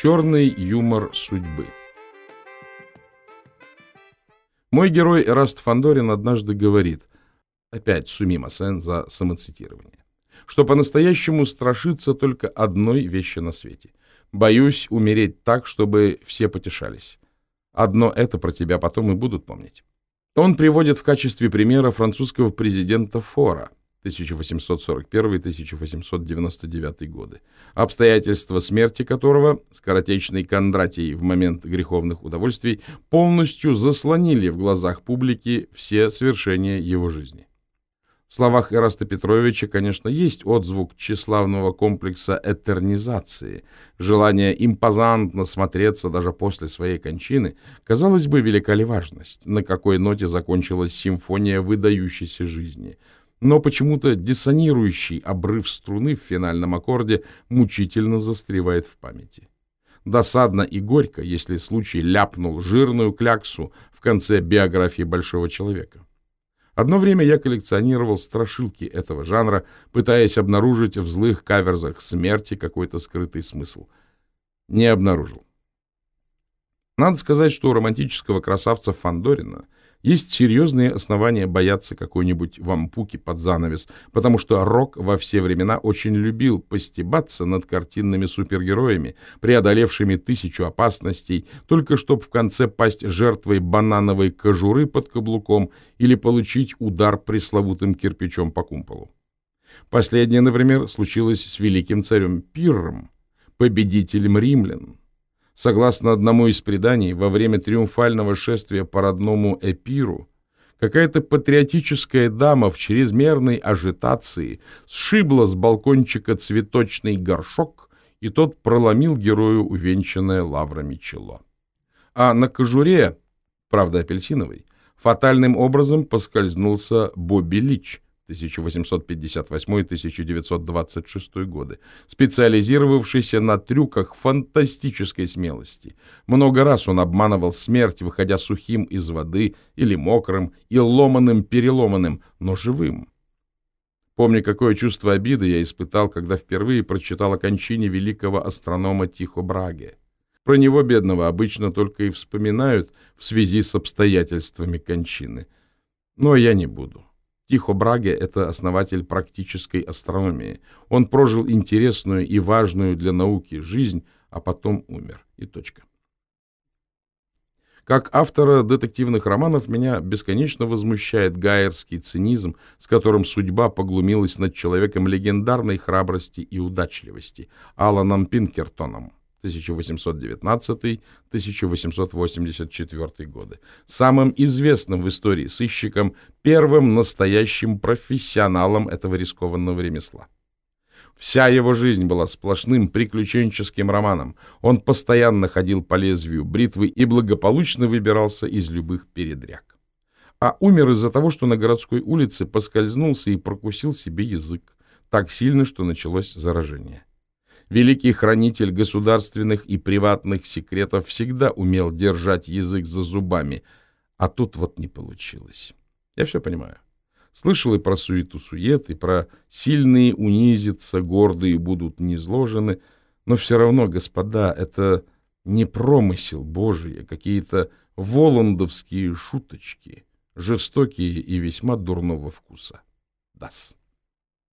Черный юмор судьбы. Мой герой Эраст Фандорин однажды говорит, опять Сумима Сен за самоцитирование, что по-настоящему страшится только одной вещи на свете. Боюсь умереть так, чтобы все потешались. Одно это про тебя потом и будут помнить. Он приводит в качестве примера французского президента Фора – 1841-1899 годы, обстоятельства смерти которого, скоротечный Кондратий в момент греховных удовольствий, полностью заслонили в глазах публики все свершения его жизни. В словах Эраста Петровича, конечно, есть отзвук тщеславного комплекса этернизации, желание импозантно смотреться даже после своей кончины. Казалось бы, велика ли важность, на какой ноте закончилась симфония выдающейся жизни – но почему-то диссонирующий обрыв струны в финальном аккорде мучительно застревает в памяти. Досадно и горько, если случай ляпнул жирную кляксу в конце биографии большого человека. Одно время я коллекционировал страшилки этого жанра, пытаясь обнаружить в злых каверзах смерти какой-то скрытый смысл. Не обнаружил. Надо сказать, что у романтического красавца Фандорина есть серьезные основания бояться какой-нибудь вампуки под занавес, потому что Рок во все времена очень любил постебаться над картинными супергероями, преодолевшими тысячу опасностей, только чтобы в конце пасть жертвой банановой кожуры под каблуком или получить удар пресловутым кирпичом по кумполу. Последнее, например, случилось с великим царем Пирром, победителем римлян, Согласно одному из преданий, во время триумфального шествия по родному Эпиру какая-то патриотическая дама в чрезмерной ажитации сшибла с балкончика цветочный горшок, и тот проломил герою увенчанное лаврами чело. А на кожуре, правда апельсиновой, фатальным образом поскользнулся Бобби Лич – 1858-1926 годы, специализировавшийся на трюках фантастической смелости. Много раз он обманывал смерть, выходя сухим из воды или мокрым, и ломаным-переломанным, но живым. Помню, какое чувство обиды я испытал, когда впервые прочитал о кончине великого астронома Тихо Браге. Про него, бедного, обычно только и вспоминают в связи с обстоятельствами кончины. Но я не буду. Тихо Браге – это основатель практической астрономии. Он прожил интересную и важную для науки жизнь, а потом умер. И точка. Как автора детективных романов меня бесконечно возмущает гайерский цинизм, с которым судьба поглумилась над человеком легендарной храбрости и удачливости, Аланом Пинкертоном. 1819-1884 годы, самым известным в истории сыщиком, первым настоящим профессионалом этого рискованного ремесла. Вся его жизнь была сплошным приключенческим романом. Он постоянно ходил по лезвию бритвы и благополучно выбирался из любых передряг. А умер из-за того, что на городской улице поскользнулся и прокусил себе язык так сильно, что началось заражение. Великий хранитель государственных и приватных секретов всегда умел держать язык за зубами, а тут вот не получилось. Я все понимаю. Слышал и про суету-сует, и про сильные унизятся, гордые будут низложены, но все равно, господа, это не промысел Божий, а какие-то воландовские шуточки, жестокие и весьма дурного вкуса. Дас.